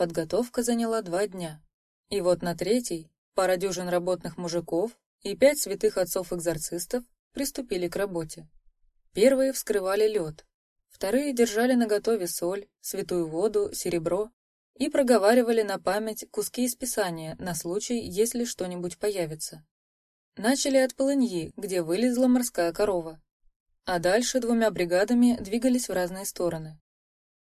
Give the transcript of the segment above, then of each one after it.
Подготовка заняла два дня. И вот на третий пара дюжин работных мужиков и пять святых отцов-экзорцистов приступили к работе. Первые вскрывали лед, вторые держали наготове соль, святую воду, серебро и проговаривали на память куски из Писания на случай, если что-нибудь появится. Начали от полыньи, где вылезла морская корова, а дальше двумя бригадами двигались в разные стороны.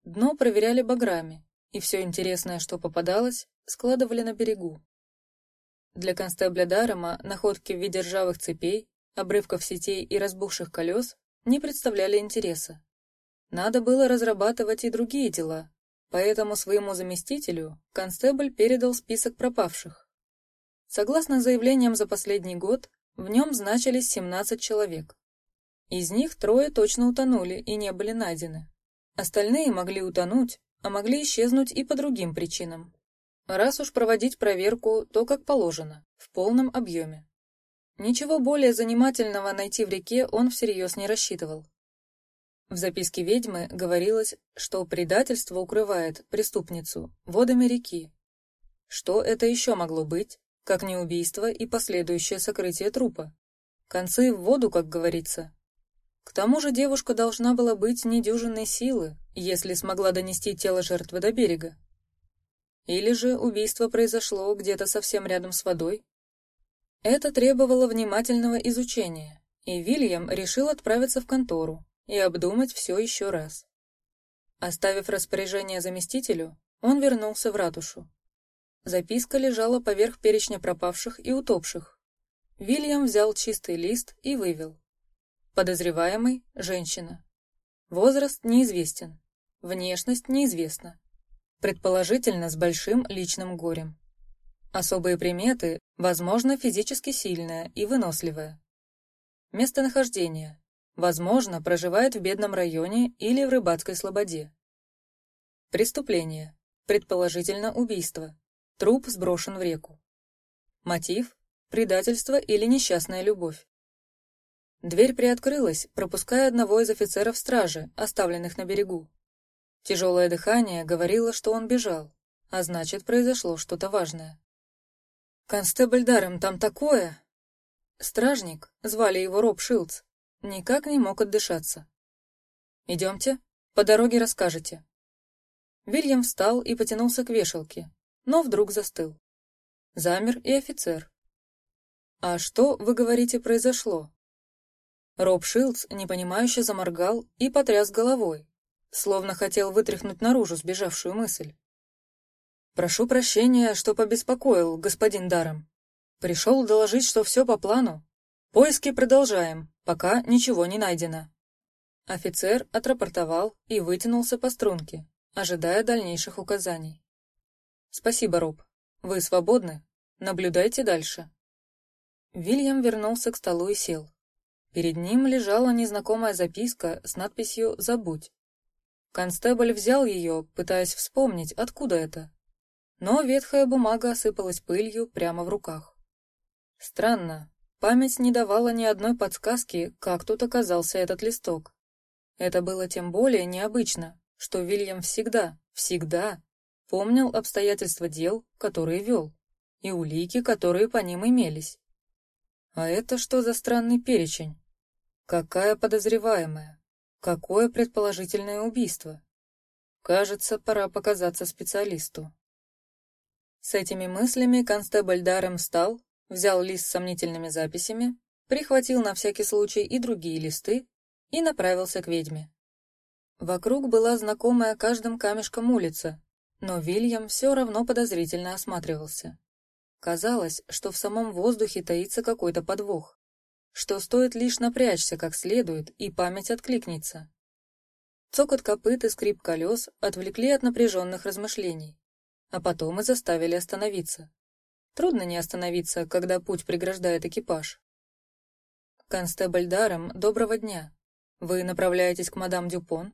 Дно проверяли баграми, и все интересное, что попадалось, складывали на берегу. Для констебля Дарома находки в виде ржавых цепей, обрывков сетей и разбухших колес не представляли интереса. Надо было разрабатывать и другие дела, поэтому своему заместителю констебль передал список пропавших. Согласно заявлениям за последний год, в нем значились 17 человек. Из них трое точно утонули и не были найдены. Остальные могли утонуть, а могли исчезнуть и по другим причинам. Раз уж проводить проверку, то как положено, в полном объеме. Ничего более занимательного найти в реке он всерьез не рассчитывал. В записке ведьмы говорилось, что предательство укрывает преступницу водами реки. Что это еще могло быть, как не убийство и последующее сокрытие трупа? Концы в воду, как говорится. К тому же девушка должна была быть недюжинной силы, если смогла донести тело жертвы до берега. Или же убийство произошло где-то совсем рядом с водой? Это требовало внимательного изучения, и Вильям решил отправиться в контору и обдумать все еще раз. Оставив распоряжение заместителю, он вернулся в ратушу. Записка лежала поверх перечня пропавших и утопших. Вильям взял чистый лист и вывел. Подозреваемый – женщина. Возраст неизвестен. Внешность неизвестна. Предположительно, с большим личным горем. Особые приметы, возможно, физически сильная и выносливая. Местонахождение. Возможно, проживает в бедном районе или в рыбацкой слободе. Преступление. Предположительно, убийство. Труп сброшен в реку. Мотив – предательство или несчастная любовь. Дверь приоткрылась, пропуская одного из офицеров стражи, оставленных на берегу. Тяжелое дыхание говорило, что он бежал, а значит, произошло что-то важное. «Констебль Даром, там такое!» Стражник, звали его Роб Шилдс, никак не мог отдышаться. «Идемте, по дороге расскажете». Вильям встал и потянулся к вешалке, но вдруг застыл. Замер и офицер. «А что, вы говорите, произошло?» Роб Шилдс непонимающе заморгал и потряс головой, словно хотел вытряхнуть наружу сбежавшую мысль. «Прошу прощения, что побеспокоил, господин Даром. Пришел доложить, что все по плану. Поиски продолжаем, пока ничего не найдено». Офицер отрапортовал и вытянулся по струнке, ожидая дальнейших указаний. «Спасибо, Роб. Вы свободны. Наблюдайте дальше». Вильям вернулся к столу и сел. Перед ним лежала незнакомая записка с надписью «Забудь». Констебль взял ее, пытаясь вспомнить, откуда это. Но ветхая бумага осыпалась пылью прямо в руках. Странно, память не давала ни одной подсказки, как тут оказался этот листок. Это было тем более необычно, что Вильям всегда, всегда помнил обстоятельства дел, которые вел, и улики, которые по ним имелись. А это что за странный перечень? Какая подозреваемая? Какое предположительное убийство? Кажется, пора показаться специалисту. С этими мыслями констебль Дарем встал, взял лист с сомнительными записями, прихватил на всякий случай и другие листы и направился к ведьме. Вокруг была знакомая каждым камешком улица, но Вильям все равно подозрительно осматривался. Казалось, что в самом воздухе таится какой-то подвох что стоит лишь напрячься как следует, и память откликнется. Цокот копыт и скрип колес отвлекли от напряженных размышлений, а потом и заставили остановиться. Трудно не остановиться, когда путь преграждает экипаж. Констебль Даром, доброго дня. Вы направляетесь к мадам Дюпон?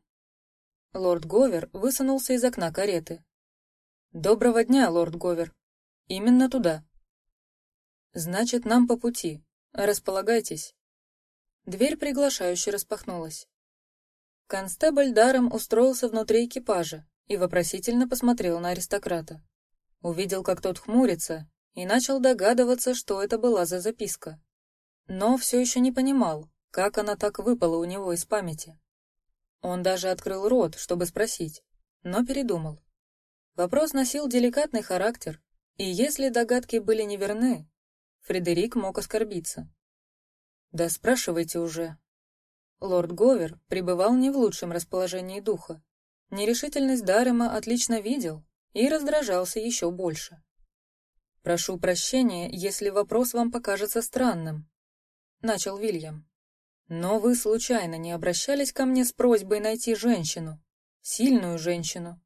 Лорд Говер высунулся из окна кареты. Доброго дня, лорд Говер. Именно туда. Значит, нам по пути, Располагайтесь. Дверь приглашающе распахнулась. Констебль даром устроился внутри экипажа, и вопросительно посмотрел на аристократа. Увидел, как тот хмурится, и начал догадываться, что это была за записка. Но все еще не понимал, как она так выпала у него из памяти. Он даже открыл рот, чтобы спросить, но передумал. Вопрос носил деликатный характер, и если догадки были неверны, Фредерик мог оскорбиться. «Да спрашивайте уже». Лорд Говер пребывал не в лучшем расположении духа. Нерешительность Дарема отлично видел и раздражался еще больше. «Прошу прощения, если вопрос вам покажется странным», — начал Вильям. Но вы случайно не обращались ко мне с просьбой найти женщину? Сильную женщину?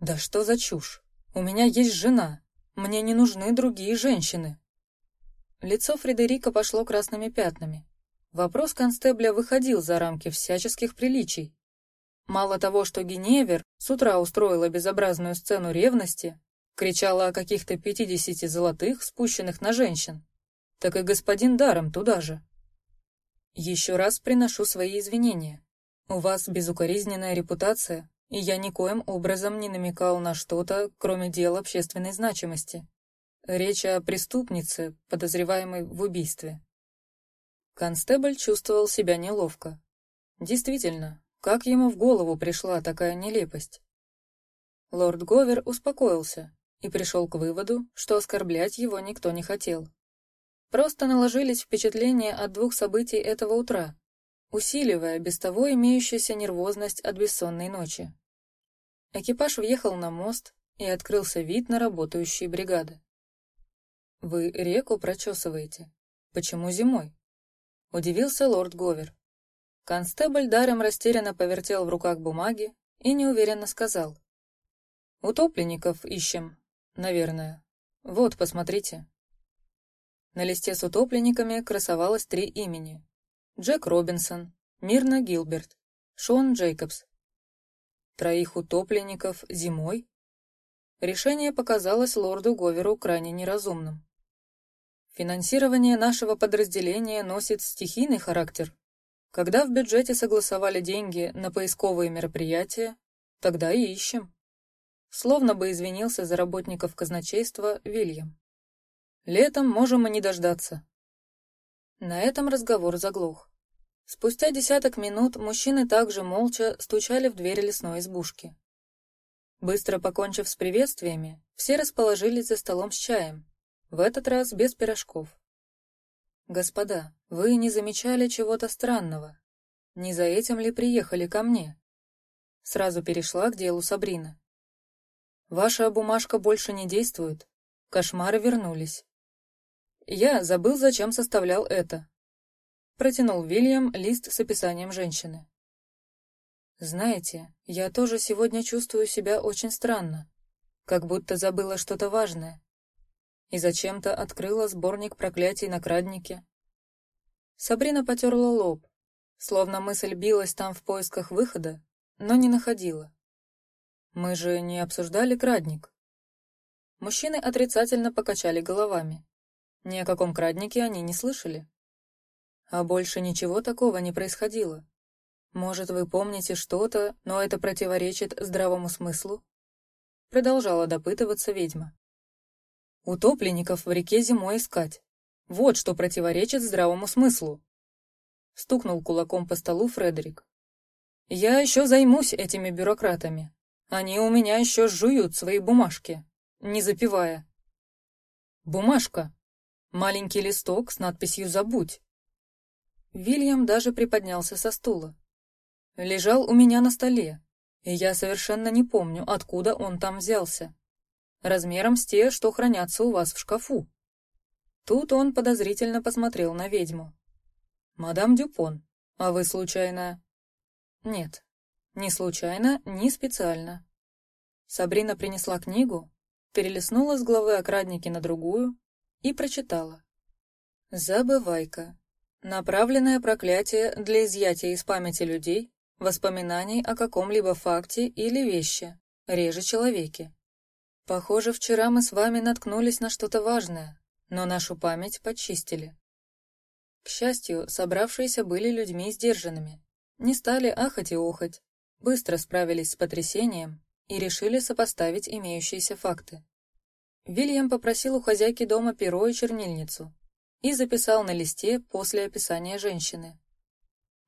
Да что за чушь? У меня есть жена. Мне не нужны другие женщины. Лицо Фредерика пошло красными пятнами. Вопрос констебля выходил за рамки всяческих приличий. Мало того, что Геневер с утра устроила безобразную сцену ревности, кричала о каких-то пятидесяти золотых, спущенных на женщин, так и господин Даром туда же. Еще раз приношу свои извинения. У вас безукоризненная репутация, и я никоим образом не намекал на что-то, кроме дел общественной значимости. Речь о преступнице, подозреваемой в убийстве. Констебль чувствовал себя неловко. Действительно, как ему в голову пришла такая нелепость? Лорд Говер успокоился и пришел к выводу, что оскорблять его никто не хотел. Просто наложились впечатления от двух событий этого утра, усиливая без того имеющуюся нервозность от бессонной ночи. Экипаж въехал на мост, и открылся вид на работающие бригады. «Вы реку прочесываете? Почему зимой?» — удивился лорд Говер. Констебль даром растерянно повертел в руках бумаги и неуверенно сказал. «Утопленников ищем, наверное. Вот, посмотрите». На листе с утопленниками красовалось три имени. Джек Робинсон, Мирна Гилберт, Шон Джейкобс. Троих утопленников зимой? Решение показалось лорду Говеру крайне неразумным. Финансирование нашего подразделения носит стихийный характер. Когда в бюджете согласовали деньги на поисковые мероприятия, тогда и ищем. Словно бы извинился за работников казначейства Вильям. Летом можем и не дождаться. На этом разговор заглох. Спустя десяток минут мужчины также молча стучали в дверь лесной избушки. Быстро покончив с приветствиями, все расположились за столом с чаем, в этот раз без пирожков. «Господа, вы не замечали чего-то странного? Не за этим ли приехали ко мне?» Сразу перешла к делу Сабрина. «Ваша бумажка больше не действует. Кошмары вернулись. Я забыл, зачем составлял это. Протянул Вильям лист с описанием женщины. Знаете, я тоже сегодня чувствую себя очень странно, как будто забыла что-то важное. И зачем-то открыла сборник проклятий на краднике. Сабрина потерла лоб, словно мысль билась там в поисках выхода, но не находила. Мы же не обсуждали крадник. Мужчины отрицательно покачали головами. Ни о каком краднике они не слышали. А больше ничего такого не происходило. Может, вы помните что-то, но это противоречит здравому смыслу? Продолжала допытываться ведьма. Утопленников в реке зимой искать. Вот что противоречит здравому смыслу. Стукнул кулаком по столу Фредерик. Я еще займусь этими бюрократами. Они у меня еще жуют свои бумажки, не запивая. Бумажка, Маленький листок с надписью «Забудь». Вильям даже приподнялся со стула. Лежал у меня на столе, и я совершенно не помню, откуда он там взялся. Размером с те, что хранятся у вас в шкафу. Тут он подозрительно посмотрел на ведьму. «Мадам Дюпон, а вы случайно...» «Нет, не случайно, не специально». Сабрина принесла книгу, перелистнула с главы окрадники на другую, и прочитала. Забывайка. Направленное проклятие для изъятия из памяти людей воспоминаний о каком-либо факте или вещи, реже человеке. Похоже, вчера мы с вами наткнулись на что-то важное, но нашу память почистили. К счастью, собравшиеся были людьми сдержанными, не стали ахать и охать, быстро справились с потрясением и решили сопоставить имеющиеся факты. Вильям попросил у хозяйки дома перо и чернильницу и записал на листе после описания женщины.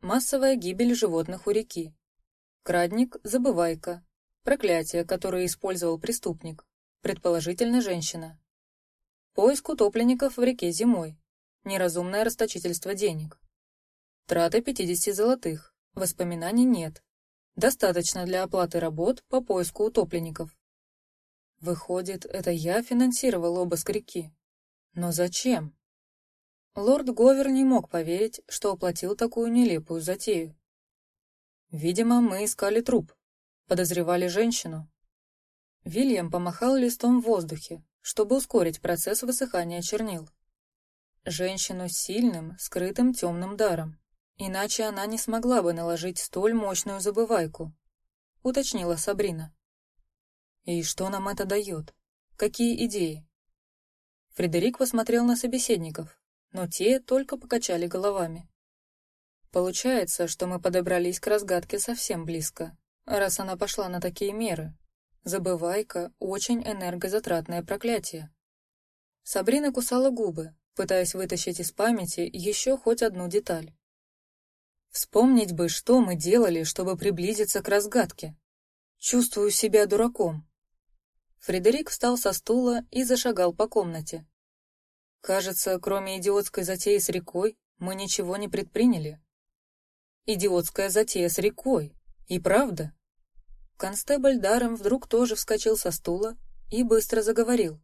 Массовая гибель животных у реки. Крадник – забывайка. Проклятие, которое использовал преступник. Предположительно, женщина. Поиск утопленников в реке зимой. Неразумное расточительство денег. Траты 50 золотых. Воспоминаний нет. Достаточно для оплаты работ по поиску утопленников. Выходит, это я финансировал обыск реки. Но зачем? Лорд Говер не мог поверить, что оплатил такую нелепую затею. Видимо, мы искали труп, подозревали женщину. Вильям помахал листом в воздухе, чтобы ускорить процесс высыхания чернил. Женщину с сильным, скрытым темным даром. Иначе она не смогла бы наложить столь мощную забывайку, уточнила Сабрина. И что нам это дает? Какие идеи? Фредерик посмотрел на собеседников, но те только покачали головами. Получается, что мы подобрались к разгадке совсем близко, раз она пошла на такие меры. Забывайка — очень энергозатратное проклятие. Сабрина кусала губы, пытаясь вытащить из памяти еще хоть одну деталь. Вспомнить бы, что мы делали, чтобы приблизиться к разгадке. Чувствую себя дураком. Фредерик встал со стула и зашагал по комнате. Кажется, кроме идиотской затеи с рекой, мы ничего не предприняли. Идиотская затея с рекой. И правда. Констебль даром вдруг тоже вскочил со стула и быстро заговорил.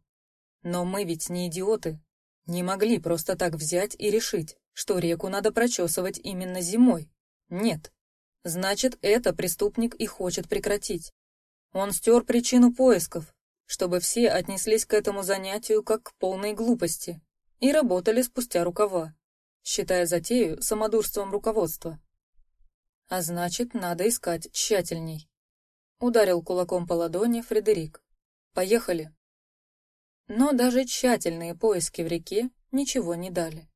Но мы ведь не идиоты. Не могли просто так взять и решить, что реку надо прочесывать именно зимой. Нет. Значит, это преступник и хочет прекратить. Он стер причину поисков, чтобы все отнеслись к этому занятию как к полной глупости и работали спустя рукава, считая затею самодурством руководства. А значит, надо искать тщательней. Ударил кулаком по ладони Фредерик. Поехали. Но даже тщательные поиски в реке ничего не дали.